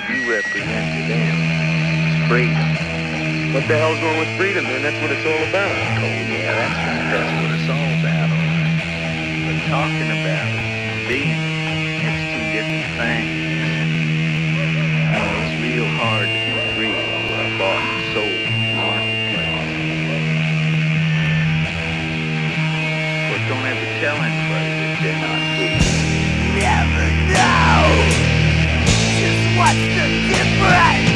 what you represent to them. Freedom. What the hell's wrong with freedom, man? That's what it's all about. Oh, yeah, that's right. That's what it's all about. But talking about it, being, it's two different things. You oh, know, it's real hard to be free for a bought and sold marketplace. But don't ever tell anybody that they're not free. Never know! What's the difference.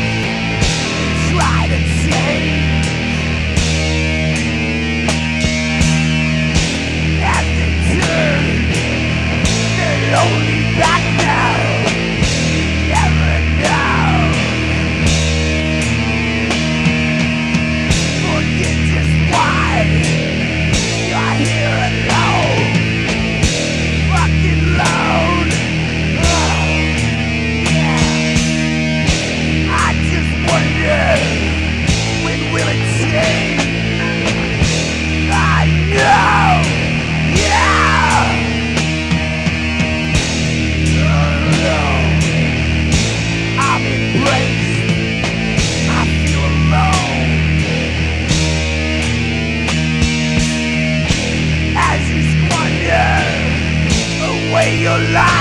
Your life.